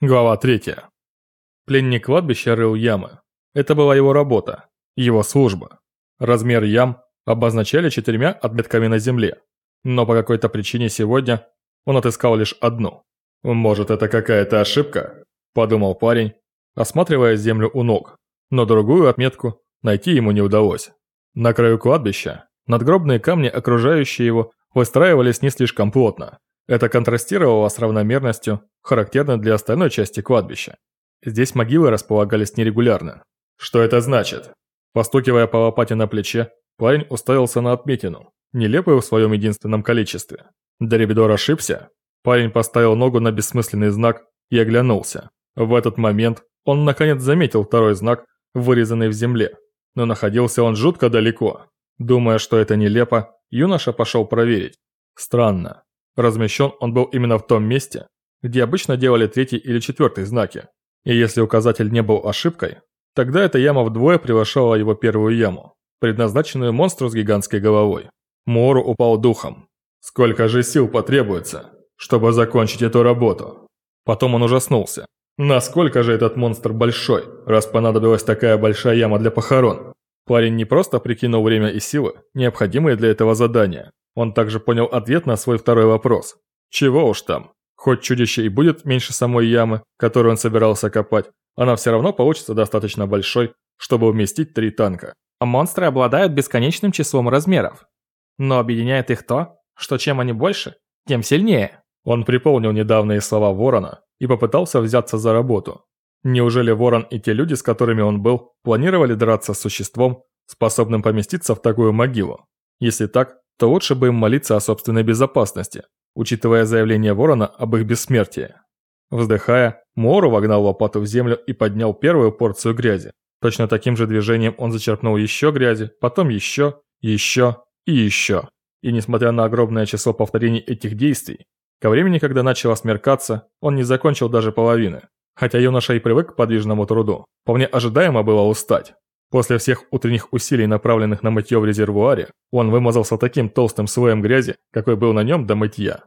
Глава 3. Пленник кладбища рыл ямы. Это была его работа, его служба. Размер ям обозначали четырьмя отметками на земле, но по какой-то причине сегодня он отыскал лишь одну. «Может, это какая-то ошибка?» – подумал парень, осматривая землю у ног, но другую отметку найти ему не удалось. На краю кладбища надгробные камни, окружающие его, выстраивались не слишком плотно. Это контрастировало с равномерностью, характерной для остальной части кладбища. Здесь могилы располагались нерегулярно. Что это значит? Постукивая по лопате на плече, парень уставился на отметину, нелепую в своем единственном количестве. Дорибидор ошибся. Парень поставил ногу на бессмысленный знак и оглянулся. В этот момент он наконец заметил второй знак, вырезанный в земле. Но находился он жутко далеко. Думая, что это нелепо, юноша пошел проверить. Странно. Размещен он был именно в том месте, где обычно делали третий или четвертый знаки. И если указатель не был ошибкой, тогда эта яма вдвое превышала его первую яму, предназначенную монстру с гигантской головой. Мору упал духом. Сколько же сил потребуется, чтобы закончить эту работу? Потом он ужаснулся. Насколько же этот монстр большой, раз понадобилась такая большая яма для похорон? Парень не просто прикинул время и силы, необходимые для этого задания, он также понял ответ на свой второй вопрос. Чего уж там. Хоть чудище и будет меньше самой ямы, которую он собирался копать, она все равно получится достаточно большой, чтобы уместить три танка. А монстры обладают бесконечным числом размеров. Но объединяет их то, что чем они больше, тем сильнее. Он припомнил недавние слова Ворона и попытался взяться за работу. Неужели Ворон и те люди, с которыми он был, планировали драться с существом, способным поместиться в такую могилу? Если так, то лучше бы им молиться о собственной безопасности, учитывая заявление Ворона об их бессмертии. Вздыхая, Мору вогнал лопату в землю и поднял первую порцию грязи. Точно таким же движением он зачерпнул еще грязи, потом еще, еще и еще. И несмотря на огромное число повторений этих действий, ко времени, когда начало смеркаться, он не закончил даже половины. Хотя юноша и привык к подвижному труду, вполне ожидаемо было устать. После всех утренних усилий, направленных на мытье в резервуаре, он вымазался таким толстым слоем грязи, какой был на нем до мытья.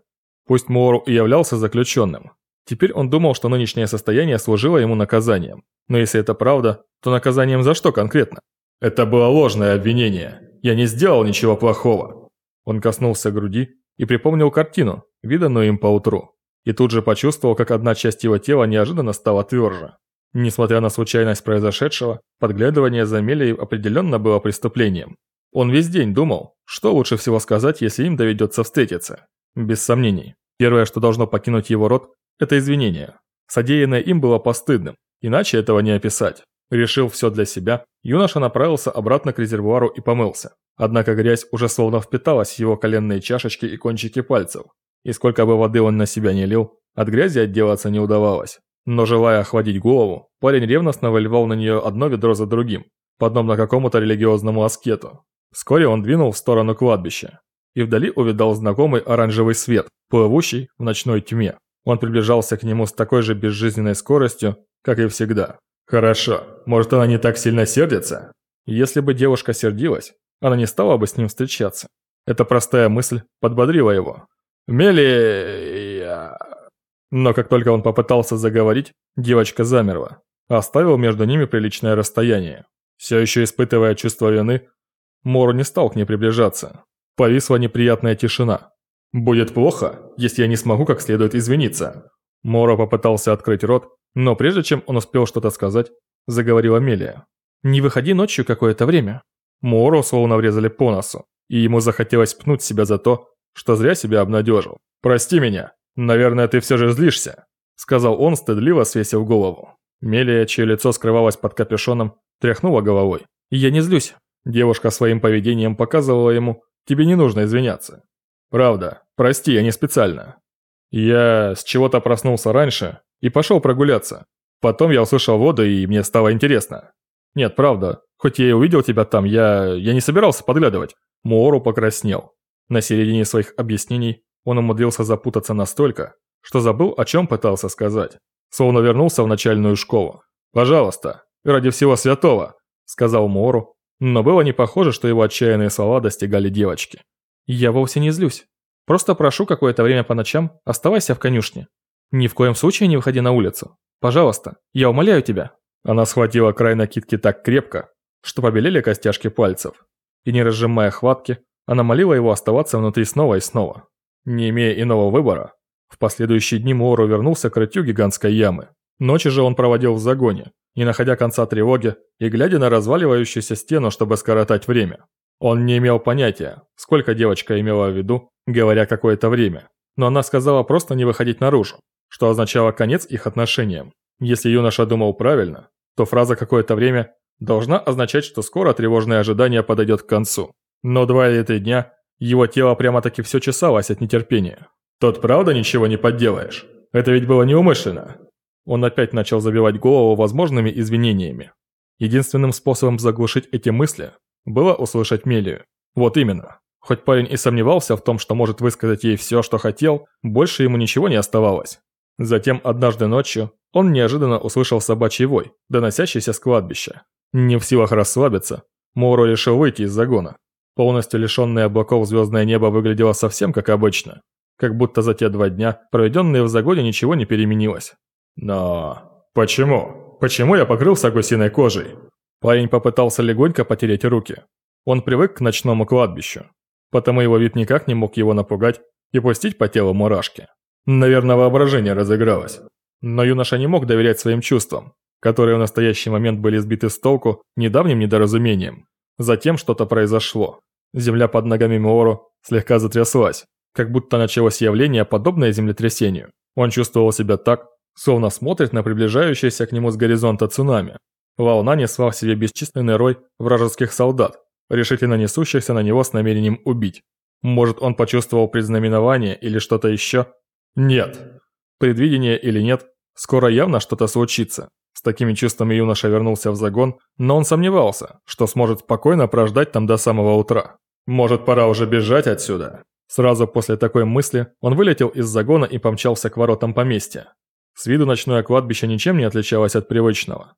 Пусть Моору и являлся заключенным. Теперь он думал, что нынешнее состояние служило ему наказанием. Но если это правда, то наказанием за что конкретно? Это было ложное обвинение. Я не сделал ничего плохого. Он коснулся груди и припомнил картину, виданную им поутру. И тут же почувствовал, как одна часть его тела неожиданно стала тверже. Несмотря на случайность произошедшего, подглядывание за Мелией определенно было преступлением. Он весь день думал, что лучше всего сказать, если им доведется встретиться. Без сомнений. Первое, что должно покинуть его рот, это извинение. Содеянное им было постыдным, иначе этого не описать. Решив все для себя, юноша направился обратно к резервуару и помылся. Однако грязь уже словно впиталась в его коленные чашечки и кончики пальцев. И сколько бы воды он на себя не лил, от грязи отделаться не удавалось. Но желая охладить голову, парень ревностно выливал на нее одно ведро за другим, подобно какому-то религиозному аскету. Вскоре он двинул в сторону кладбища. И вдали увидал знакомый оранжевый свет, плывущий в ночной тьме. Он приближался к нему с такой же безжизненной скоростью, как и всегда. Хорошо, может она не так сильно сердится? Если бы девушка сердилась, она не стала бы с ним встречаться. Эта простая мысль подбодрила его. «Мели...» Но как только он попытался заговорить, девочка замерла, оставил между ними приличное расстояние. Все еще испытывая чувство вины, Мору не стал к ней приближаться. Повисла неприятная тишина. «Будет плохо, если я не смогу как следует извиниться». Моро попытался открыть рот, но прежде чем он успел что-то сказать, заговорила Мелия. «Не выходи ночью какое-то время». Моро словно врезали по носу, и ему захотелось пнуть себя за то, что зря себя обнадежил. «Прости меня, «Наверное, ты все же злишься», — сказал он, стыдливо свесив голову. Мелия, чье лицо скрывалось под капюшоном, тряхнула головой. «Я не злюсь». Девушка своим поведением показывала ему, тебе не нужно извиняться. «Правда, прости, я не специально. Я с чего-то проснулся раньше и пошел прогуляться. Потом я услышал воду, и мне стало интересно. Нет, правда, хоть я и увидел тебя там, я... я не собирался подглядывать». Муору покраснел. На середине своих объяснений он умудрился запутаться настолько, что забыл, о чем пытался сказать. Словно вернулся в начальную школу. «Пожалуйста, ради всего святого», — сказал Мору, но было не похоже, что его отчаянные слова достигали девочки. «Я вовсе не злюсь. Просто прошу какое-то время по ночам, оставайся в конюшне. Ни в коем случае не выходи на улицу. Пожалуйста, я умоляю тебя». Она схватила край накидки так крепко, что побелели костяшки пальцев. И не разжимая хватки, она молила его оставаться внутри снова и снова. Не имея иного выбора, в последующие дни Моуру вернулся к рытью гигантской ямы. Ночи же он проводил в загоне, не находя конца тревоги и глядя на разваливающуюся стену, чтобы скоротать время. Он не имел понятия, сколько девочка имела в виду, говоря какое-то время, но она сказала просто не выходить наружу, что означало конец их отношениям. Если юноша думал правильно, то фраза «какое-то время» должна означать, что скоро тревожное ожидание подойдет к концу. Но два или три дня его тело прямо-таки все чесалось от нетерпения. «Тот правда ничего не подделаешь? Это ведь было неумышленно!» Он опять начал забивать голову возможными извинениями. Единственным способом заглушить эти мысли было услышать Мелию. Вот именно. Хоть парень и сомневался в том, что может высказать ей все, что хотел, больше ему ничего не оставалось. Затем однажды ночью он неожиданно услышал собачий вой, доносящийся с кладбища. Не в силах расслабиться, Моро решил выйти из загона. Полностью лишенное облаков звездное небо выглядело совсем как обычно. Как будто за те два дня, проведенные в загоне, ничего не переменилось. Но... Почему? Почему я покрылся гусиной кожей? Парень попытался легонько потереть руки. Он привык к ночному кладбищу. Потому его вид никак не мог его напугать и пустить по телу мурашки. Наверное, воображение разыгралось. Но юноша не мог доверять своим чувствам, которые в настоящий момент были сбиты с толку недавним недоразумением. Затем что-то произошло. Земля под ногами Муору слегка затряслась, как будто началось явление, подобное землетрясению. Он чувствовал себя так, словно смотрит на приближающееся к нему с горизонта цунами. Волна несла в себе бесчисленный рой вражеских солдат, решительно несущихся на него с намерением убить. Может, он почувствовал предзнаменование или что-то еще? Нет. Предвидение или нет, скоро явно что-то случится. С такими чувствами юноша вернулся в загон, но он сомневался, что сможет спокойно прождать там до самого утра. Может, пора уже бежать отсюда? Сразу после такой мысли он вылетел из загона и помчался к воротам поместья. С виду ночное кладбище ничем не отличалось от привычного.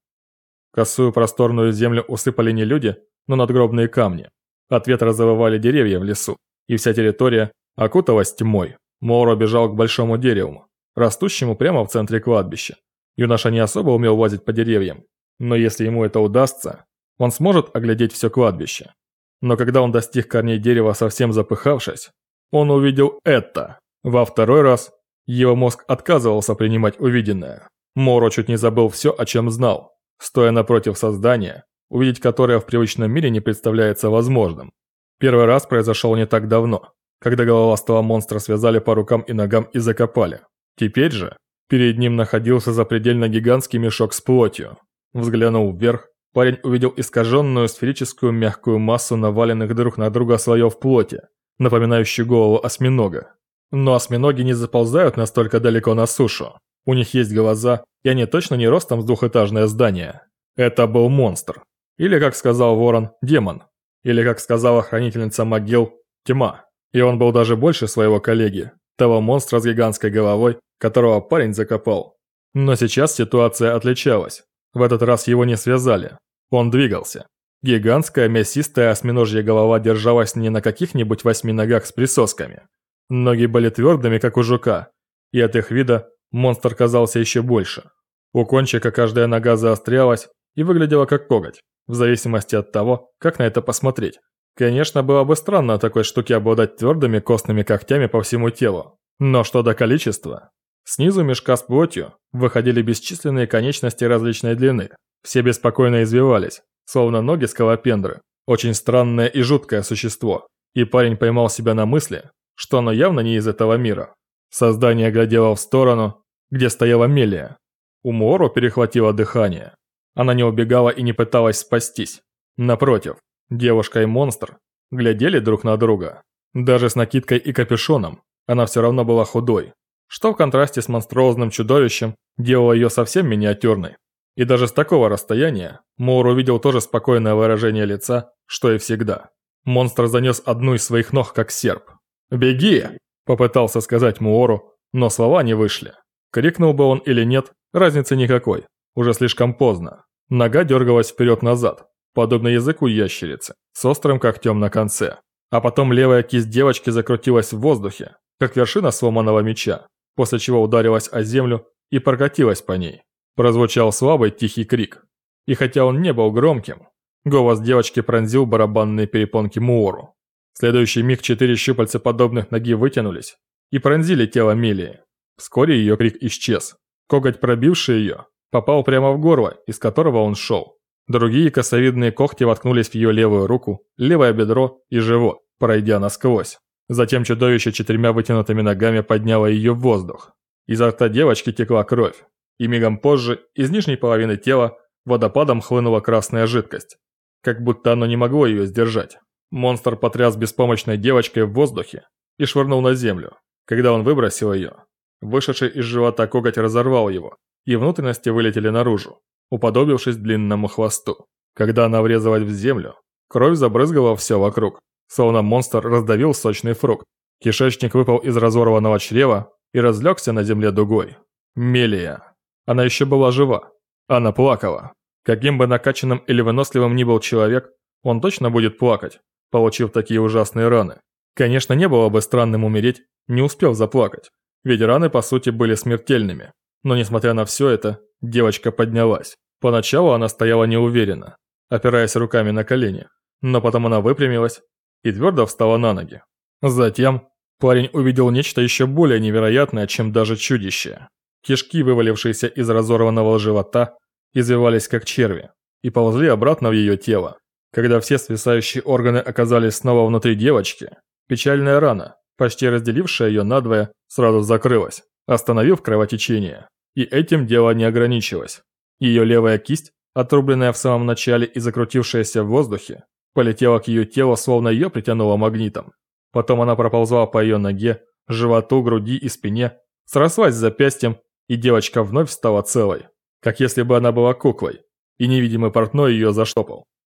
Косую просторную землю усыпали не люди, но надгробные камни. От ветра завывали деревья в лесу, и вся территория окуталась тьмой. Моуро бежал к большому дереву, растущему прямо в центре кладбища. Юноша не особо умел лазить по деревьям, но если ему это удастся, он сможет оглядеть все кладбище. Но когда он достиг корней дерева, совсем запыхавшись, он увидел это. Во второй раз его мозг отказывался принимать увиденное. Моро чуть не забыл все, о чем знал. Стоя напротив создания, увидеть которое в привычном мире не представляется возможным. Первый раз произошел не так давно, когда головастого монстра связали по рукам и ногам и закопали. Теперь же перед ним находился запредельно гигантский мешок с плотью. Взглянув вверх, парень увидел искаженную сферическую мягкую массу наваленных друг на друга слоев плоти, напоминающую голову осьминога. Но осьминоги не заползают настолько далеко на сушу. У них есть глаза, и они точно не ростом с двухэтажное здание. Это был монстр. Или, как сказал ворон, демон. Или, как сказала хранительница могил, тьма. И он был даже больше своего коллеги, того монстра с гигантской головой, которого парень закопал. Но сейчас ситуация отличалась. В этот раз его не связали. Он двигался. Гигантская мясистая осьминожья голова держалась не на каких-нибудь восьми ногах с присосками, Ноги были твердыми, как у жука, и от их вида монстр казался еще больше. У кончика каждая нога заострялась и выглядела как коготь, в зависимости от того, как на это посмотреть. Конечно, было бы странно такой штуке обладать твердыми костными когтями по всему телу. Но что до количества? Снизу мешка с плотью выходили бесчисленные конечности различной длины. Все беспокойно извивались, словно ноги скалопендры. Очень странное и жуткое существо. И парень поймал себя на мысли, что оно явно не из этого мира. Создание глядело в сторону, где стояла Мелия. У Муоро перехватило дыхание. Она не убегала и не пыталась спастись. Напротив, девушка и монстр глядели друг на друга. Даже с накидкой и капюшоном она все равно была худой, что в контрасте с монструозным чудовищем делало ее совсем миниатюрной. И даже с такого расстояния Моур увидел тоже спокойное выражение лица, что и всегда. Монстр занес одну из своих ног как серп. «Беги!» – попытался сказать Муору, но слова не вышли. Крикнул бы он или нет, разницы никакой. Уже слишком поздно. Нога дергалась вперед-назад, подобно языку ящерицы, с острым когтем на конце. А потом левая кисть девочки закрутилась в воздухе, как вершина сломанного меча. после чего ударилась о землю и прокатилась по ней. Прозвучал слабый тихий крик. И хотя он не был громким, голос девочки пронзил барабанные перепонки Муору. В следующий миг четыре щупальца подобных ноги вытянулись и пронзили тело Мелии. Вскоре ее крик исчез. Коготь, пробивший ее, попал прямо в горло, из которого он шел. Другие косовидные когти воткнулись в ее левую руку, левое бедро и живот, пройдя насквозь. Затем чудовище четырьмя вытянутыми ногами подняло ее в воздух. Изо рта девочки текла кровь, и мигом позже из нижней половины тела водопадом хлынула красная жидкость, как будто оно не могло ее сдержать. Монстр потряс беспомощной девочкой в воздухе и швырнул на землю. Когда он выбросил ее, вышедший из живота коготь разорвал его, и внутренности вылетели наружу, уподобившись длинному хвосту. Когда она врезалась в землю, кровь забрызгала все вокруг, словно монстр раздавил сочный фрукт. Кишечник выпал из разорванного чрева и разлегся на земле дугой. Мелия. Она еще была жива. Она плакала. Каким бы накачанным или выносливым ни был человек, он точно будет плакать, получив такие ужасные раны. Конечно, не было бы странным умереть, не успев заплакать, ведь раны по сути были смертельными. Но несмотря на все это, девочка поднялась. Поначалу она стояла неуверенно, опираясь руками на колени, но потом она выпрямилась и твердо встала на ноги. Затем парень увидел нечто еще более невероятное, чем даже чудище. Кишки, вывалившиеся из разорванного живота, извивались как черви и ползли обратно в ее тело. Когда все свисающие органы оказались снова внутри девочки, печальная рана, почти разделившая ее надвое, сразу закрылась, остановив кровотечение. И этим дело не ограничилось. Ее левая кисть, отрубленная в самом начале и закрутившаяся в воздухе, полетела к ее телу, словно ее притянуло магнитом. Потом она проползла по ее ноге, животу, груди и спине, срослась с запястьем, и девочка вновь стала целой, как если бы она была куклой, и невидимый портной ее заштопал.